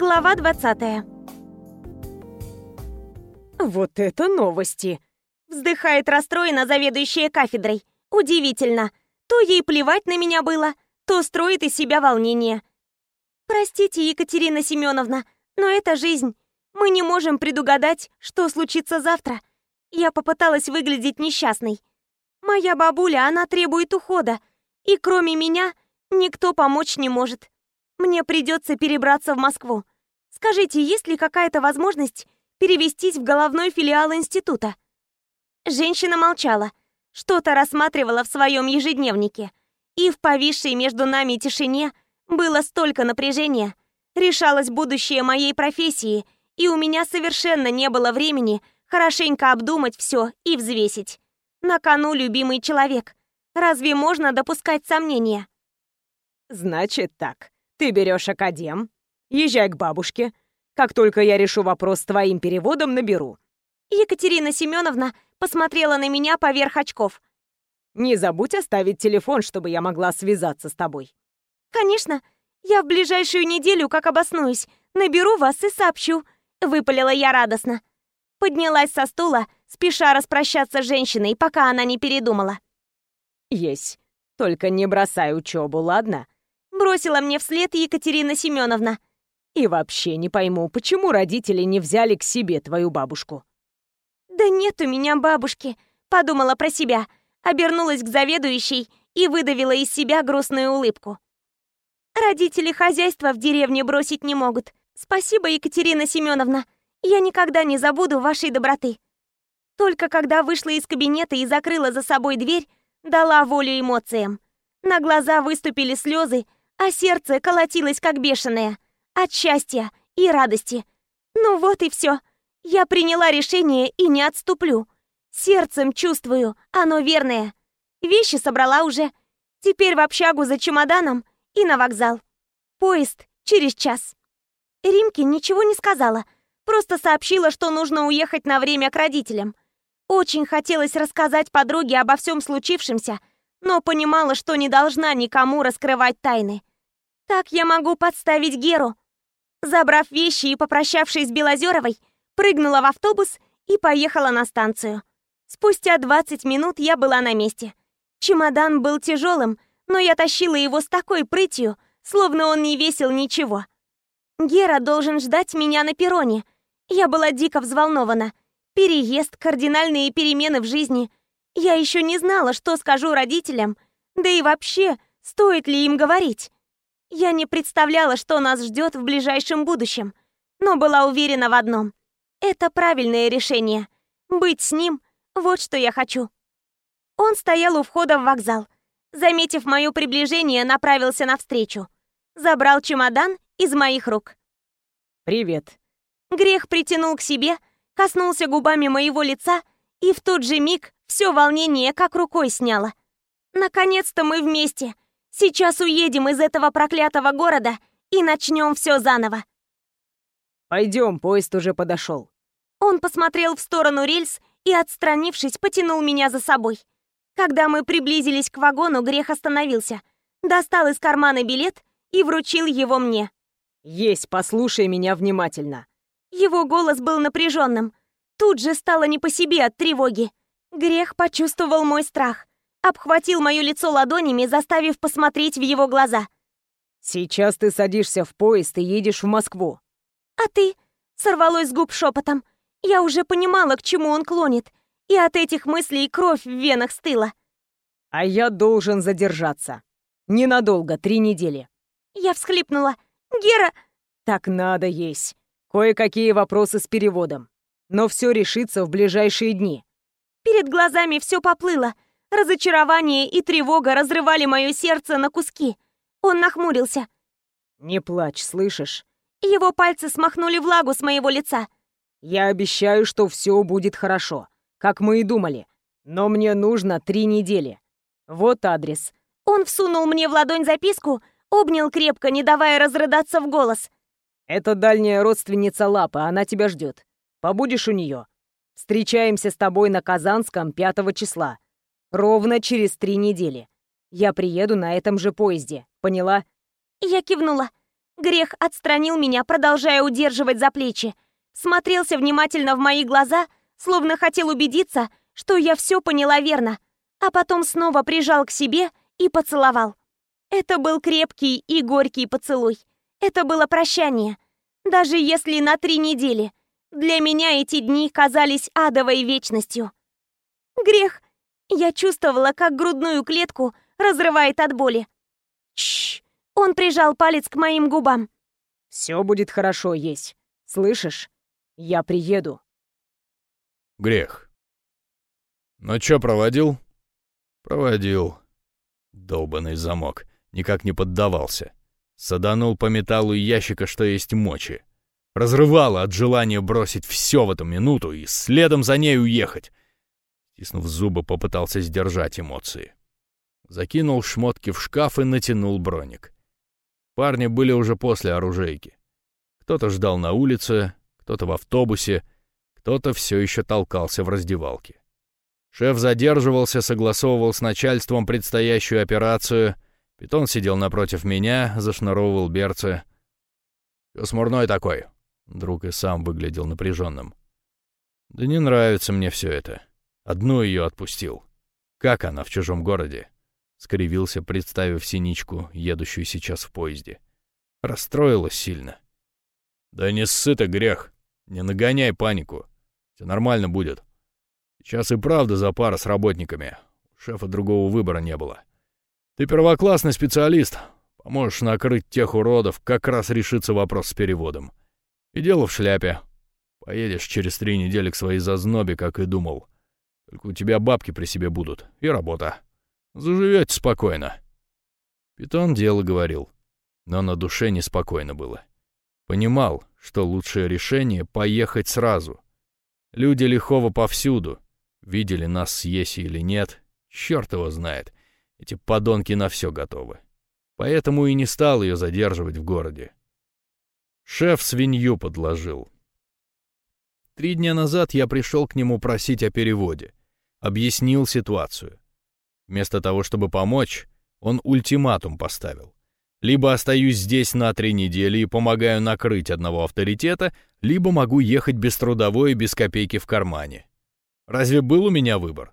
Глава 20 «Вот это новости!» Вздыхает расстроена заведующая кафедрой. Удивительно. То ей плевать на меня было, то строит из себя волнение. Простите, Екатерина Семеновна, но это жизнь. Мы не можем предугадать, что случится завтра. Я попыталась выглядеть несчастной. Моя бабуля, она требует ухода. И кроме меня, никто помочь не может. Мне придется перебраться в Москву. Скажите, есть ли какая-то возможность перевестись в головной филиал института?» Женщина молчала, что-то рассматривала в своем ежедневнике. И в повисшей между нами тишине было столько напряжения. Решалось будущее моей профессии, и у меня совершенно не было времени хорошенько обдумать все и взвесить. На кону любимый человек. Разве можно допускать сомнения? «Значит так, ты берешь академ, езжай к бабушке. Как только я решу вопрос с твоим переводом, наберу». Екатерина Семеновна посмотрела на меня поверх очков. «Не забудь оставить телефон, чтобы я могла связаться с тобой». «Конечно. Я в ближайшую неделю, как обоснуюсь, наберу вас и сообщу», — выпалила я радостно. Поднялась со стула, спеша распрощаться с женщиной, пока она не передумала. «Есть. Только не бросай учебу, ладно?» Бросила мне вслед Екатерина Семеновна. «И вообще не пойму, почему родители не взяли к себе твою бабушку?» «Да нет у меня бабушки», — подумала про себя, обернулась к заведующей и выдавила из себя грустную улыбку. «Родители хозяйства в деревне бросить не могут. Спасибо, Екатерина Семеновна. Я никогда не забуду вашей доброты». Только когда вышла из кабинета и закрыла за собой дверь, дала волю эмоциям. На глаза выступили слезы, а сердце колотилось как бешеное. От счастья и радости. Ну вот и все. Я приняла решение и не отступлю. Сердцем чувствую, оно верное. Вещи собрала уже. Теперь в общагу за чемоданом и на вокзал. Поезд через час. Римке ничего не сказала, просто сообщила, что нужно уехать на время к родителям. Очень хотелось рассказать подруге обо всем случившемся, но понимала, что не должна никому раскрывать тайны. Так я могу подставить Геру. Забрав вещи и попрощавшись с Белозеровой, прыгнула в автобус и поехала на станцию. Спустя 20 минут я была на месте. Чемодан был тяжелым, но я тащила его с такой прытью, словно он не весил ничего. Гера должен ждать меня на перроне. Я была дико взволнована. Переезд, кардинальные перемены в жизни. Я еще не знала, что скажу родителям, да и вообще, стоит ли им говорить. Я не представляла, что нас ждет в ближайшем будущем, но была уверена в одном. Это правильное решение. Быть с ним — вот что я хочу. Он стоял у входа в вокзал. Заметив мое приближение, направился навстречу. Забрал чемодан из моих рук. «Привет». Грех притянул к себе, коснулся губами моего лица, и в тот же миг все волнение как рукой сняло. Наконец-то мы вместе. Сейчас уедем из этого проклятого города и начнем все заново. Пойдем, поезд уже подошел. Он посмотрел в сторону рельс и, отстранившись, потянул меня за собой. Когда мы приблизились к вагону, Грех остановился, достал из кармана билет и вручил его мне. «Есть, послушай меня внимательно». Его голос был напряженным. Тут же стало не по себе от тревоги. Грех почувствовал мой страх. Обхватил мое лицо ладонями, заставив посмотреть в его глаза. «Сейчас ты садишься в поезд и едешь в Москву. «А ты?» — сорвалось с губ шепотом. Я уже понимала, к чему он клонит, и от этих мыслей кровь в венах стыла. «А я должен задержаться. Ненадолго, три недели». Я всхлипнула. «Гера...» «Так надо есть. Кое-какие вопросы с переводом. Но все решится в ближайшие дни». Перед глазами все поплыло. Разочарование и тревога разрывали мое сердце на куски. Он нахмурился. «Не плачь, слышишь? Его пальцы смахнули влагу с моего лица. «Я обещаю, что все будет хорошо, как мы и думали. Но мне нужно три недели. Вот адрес». Он всунул мне в ладонь записку, обнял крепко, не давая разрыдаться в голос. «Это дальняя родственница Лапы, она тебя ждет. Побудешь у нее. Встречаемся с тобой на Казанском 5 числа. Ровно через три недели. Я приеду на этом же поезде, поняла?» Я кивнула. Грех отстранил меня, продолжая удерживать за плечи. Смотрелся внимательно в мои глаза, словно хотел убедиться, что я все поняла верно, а потом снова прижал к себе и поцеловал. Это был крепкий и горький поцелуй. Это было прощание. Даже если на три недели. Для меня эти дни казались адовой вечностью. Грех. Я чувствовала, как грудную клетку разрывает от боли. Чш. Он прижал палец к моим губам. Все будет хорошо, есть. Слышишь? Я приеду. Грех. Ну чё, проводил? Проводил. Долбанный замок. Никак не поддавался. Саданул по металлу ящика, что есть мочи. Разрывало от желания бросить все в эту минуту и следом за ней уехать. Стиснув зубы, попытался сдержать эмоции. Закинул шмотки в шкаф и натянул броник. Парни были уже после оружейки. Кто-то ждал на улице, кто-то в автобусе, кто-то все еще толкался в раздевалке. Шеф задерживался, согласовывал с начальством предстоящую операцию. Питон сидел напротив меня, зашнуровывал берцы. «Чё смурной такой?» Друг и сам выглядел напряженным. «Да не нравится мне все это. Одну ее отпустил. Как она в чужом городе?» Скривился, представив синичку, едущую сейчас в поезде. Расстроилась сильно. «Да не ссы грех. Не нагоняй панику. Все нормально будет. Сейчас и правда за пара с работниками. У шефа другого выбора не было. Ты первоклассный специалист. Поможешь накрыть тех уродов, как раз решится вопрос с переводом. И дело в шляпе. Поедешь через три недели к своей зазнобе, как и думал. Только у тебя бабки при себе будут. И работа. Заживете спокойно. Питон дело говорил. Но на душе неспокойно было. Понимал, что лучшее решение — поехать сразу. Люди лихого повсюду. Видели нас с Еси или нет, черт его знает. Эти подонки на все готовы. Поэтому и не стал ее задерживать в городе. Шеф свинью подложил. Три дня назад я пришел к нему просить о переводе. Объяснил ситуацию. Вместо того, чтобы помочь, он ультиматум поставил. Либо остаюсь здесь на три недели и помогаю накрыть одного авторитета, либо могу ехать без трудовой и без копейки в кармане. Разве был у меня выбор?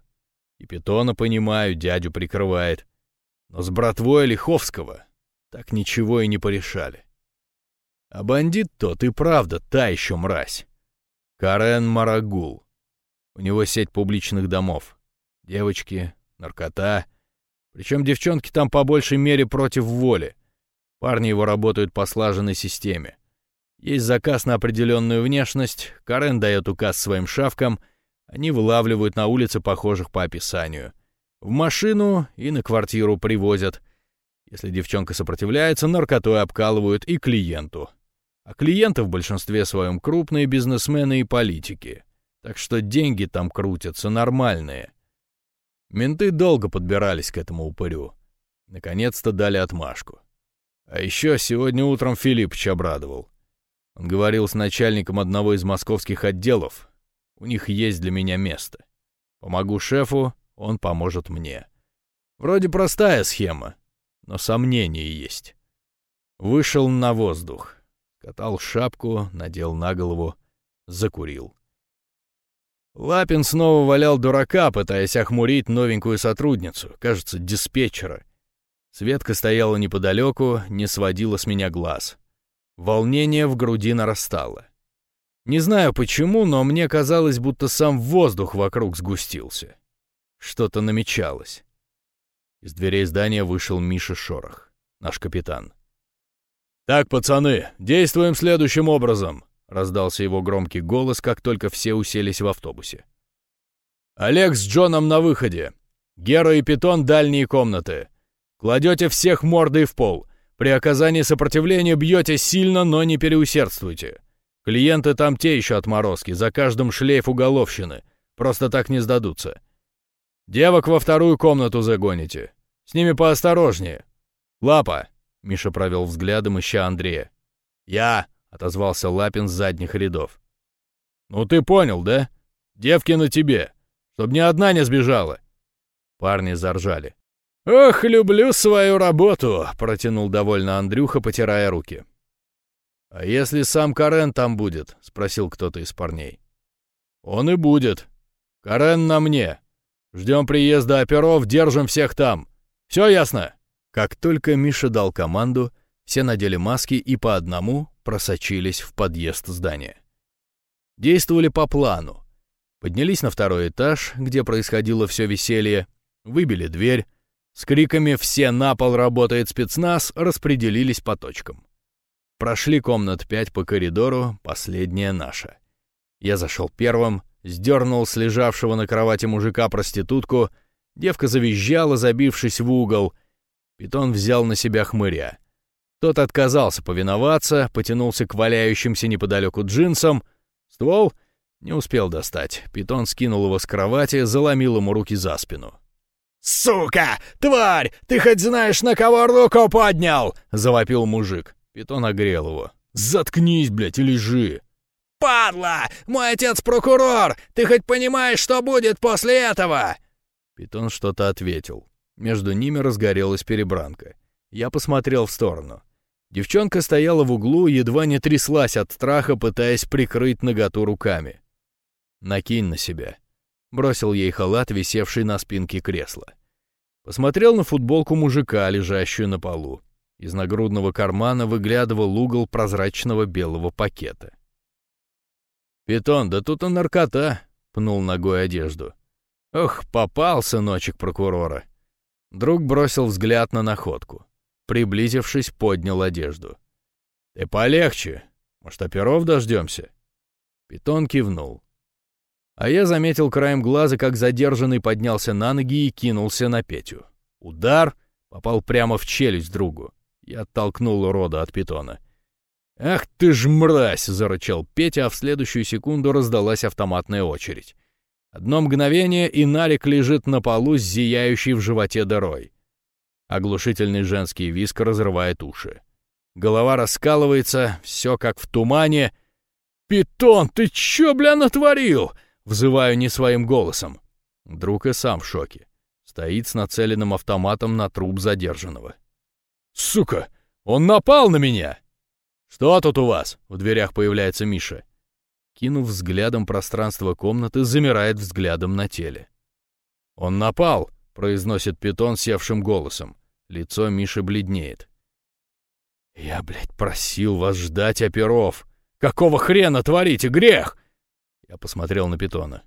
И Питона, понимаю, дядю прикрывает. Но с братвой Лиховского так ничего и не порешали. А бандит тот и правда та еще мразь. Карен Марагул. У него сеть публичных домов. Девочки, наркота. Причем девчонки там по большей мере против воли. Парни его работают по слаженной системе. Есть заказ на определенную внешность, Карен дает указ своим шавкам, они вылавливают на улице похожих по описанию. В машину и на квартиру привозят. Если девчонка сопротивляется, наркотой обкалывают и клиенту. А клиенты в большинстве своем крупные бизнесмены и политики. Так что деньги там крутятся нормальные. Менты долго подбирались к этому упырю. Наконец-то дали отмашку. А еще сегодня утром Филиппыч обрадовал. Он говорил с начальником одного из московских отделов. У них есть для меня место. Помогу шефу, он поможет мне. Вроде простая схема, но сомнения есть. Вышел на воздух, катал шапку, надел на голову, закурил. Лапин снова валял дурака, пытаясь охмурить новенькую сотрудницу, кажется, диспетчера. Светка стояла неподалеку, не сводила с меня глаз. Волнение в груди нарастало. Не знаю почему, но мне казалось, будто сам воздух вокруг сгустился. Что-то намечалось. Из дверей здания вышел Миша Шорох, наш капитан. «Так, пацаны, действуем следующим образом», — раздался его громкий голос, как только все уселись в автобусе. «Олег с Джоном на выходе. Гера и Питон — дальние комнаты. Кладете всех мордой в пол. При оказании сопротивления бьете сильно, но не переусердствуйте. Клиенты там те еще отморозки, за каждым шлейф уголовщины. Просто так не сдадутся. Девок во вторую комнату загоните. С ними поосторожнее. Лапа!» Миша провел взглядом, ища Андрея. «Я!» — отозвался Лапин с задних рядов. «Ну ты понял, да? Девки на тебе, чтоб ни одна не сбежала!» Парни заржали. «Ох, люблю свою работу!» — протянул довольно Андрюха, потирая руки. «А если сам Карен там будет?» — спросил кто-то из парней. «Он и будет. Карен на мне. Ждем приезда оперов, держим всех там. Все ясно?» Как только Миша дал команду, все надели маски и по одному просочились в подъезд здания. Действовали по плану. Поднялись на второй этаж, где происходило все веселье, выбили дверь, с криками «Все на пол работает спецназ!» распределились по точкам. Прошли комнат пять по коридору, последняя наша. Я зашел первым, сдернул с лежавшего на кровати мужика проститутку, девка завизжала, забившись в угол. Питон взял на себя хмыря. Тот отказался повиноваться, потянулся к валяющимся неподалеку джинсам. Ствол не успел достать. Питон скинул его с кровати, заломил ему руки за спину. «Сука! Тварь! Ты хоть знаешь, на кого руку поднял?» — завопил мужик. Питон огрел его. «Заткнись, блядь, и лежи!» «Падла! Мой отец прокурор! Ты хоть понимаешь, что будет после этого?» Питон что-то ответил. Между ними разгорелась перебранка. Я посмотрел в сторону. Девчонка стояла в углу, едва не тряслась от страха, пытаясь прикрыть наготу руками. «Накинь на себя», — бросил ей халат, висевший на спинке кресла. Посмотрел на футболку мужика, лежащую на полу. Из нагрудного кармана выглядывал угол прозрачного белого пакета. «Питон, да тут он наркота!» — пнул ногой одежду. «Ох, попал сыночек прокурора!» Друг бросил взгляд на находку. Приблизившись, поднял одежду. «Ты полегче. Может, оперов дождемся?» Питон кивнул. А я заметил краем глаза, как задержанный поднялся на ноги и кинулся на Петю. Удар попал прямо в челюсть другу. Я оттолкнул урода от питона. «Ах ты ж мразь!» — зарычал Петя, а в следующую секунду раздалась автоматная очередь. Одно мгновение, и Нарик лежит на полу с зияющей в животе дырой. Оглушительный женский виск разрывает уши. Голова раскалывается, все как в тумане. «Питон, ты чё, бля, натворил?» — взываю не своим голосом. Друг и сам в шоке. Стоит с нацеленным автоматом на труп задержанного. «Сука! Он напал на меня!» «Что тут у вас?» — в дверях появляется Миша. Кинув взглядом пространство комнаты, замирает взглядом на теле. «Он напал!» — произносит питон севшим голосом. Лицо Миши бледнеет. «Я, блядь, просил вас ждать оперов! Какого хрена творите, грех!» Я посмотрел на питона.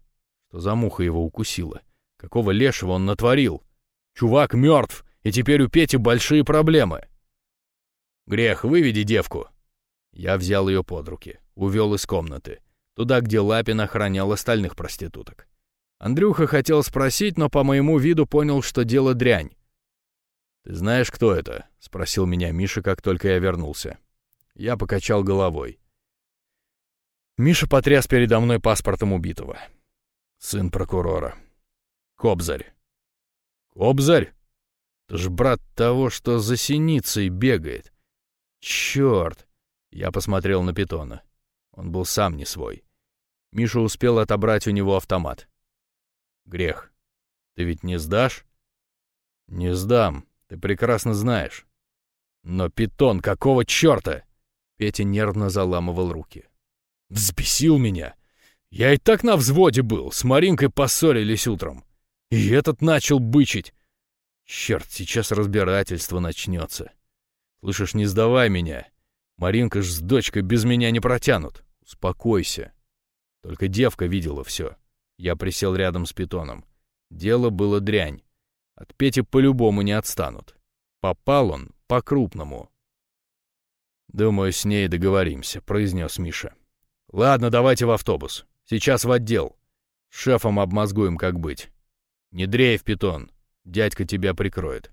Что за муха его укусила? Какого лешего он натворил? Чувак мертв! и теперь у Пети большие проблемы. «Грех, выведи девку». Я взял ее под руки, увел из комнаты, туда, где Лапин охранял остальных проституток. Андрюха хотел спросить, но по моему виду понял, что дело дрянь. «Ты знаешь, кто это?» — спросил меня Миша, как только я вернулся. Я покачал головой. Миша потряс передо мной паспортом убитого. Сын прокурора. Кобзарь. Кобзарь? Это ж брат того, что за синицей бегает. Черт! Я посмотрел на питона. Он был сам не свой. Миша успел отобрать у него автомат. Грех. Ты ведь не сдашь? Не сдам, ты прекрасно знаешь. Но питон, какого черта? Петя нервно заламывал руки. Взбесил меня. Я и так на взводе был, с Маринкой поссорились утром. И этот начал бычить. Черт, сейчас разбирательство начнется. Слышишь, не сдавай меня. Маринка ж с дочкой без меня не протянут. Успокойся. Только девка видела все. Я присел рядом с питоном. Дело было дрянь. От Пети по-любому не отстанут. Попал он по-крупному. «Думаю, с ней договоримся», — произнес Миша. «Ладно, давайте в автобус. Сейчас в отдел. С шефом обмозгуем, как быть. Не дрейф, питон. Дядька тебя прикроет.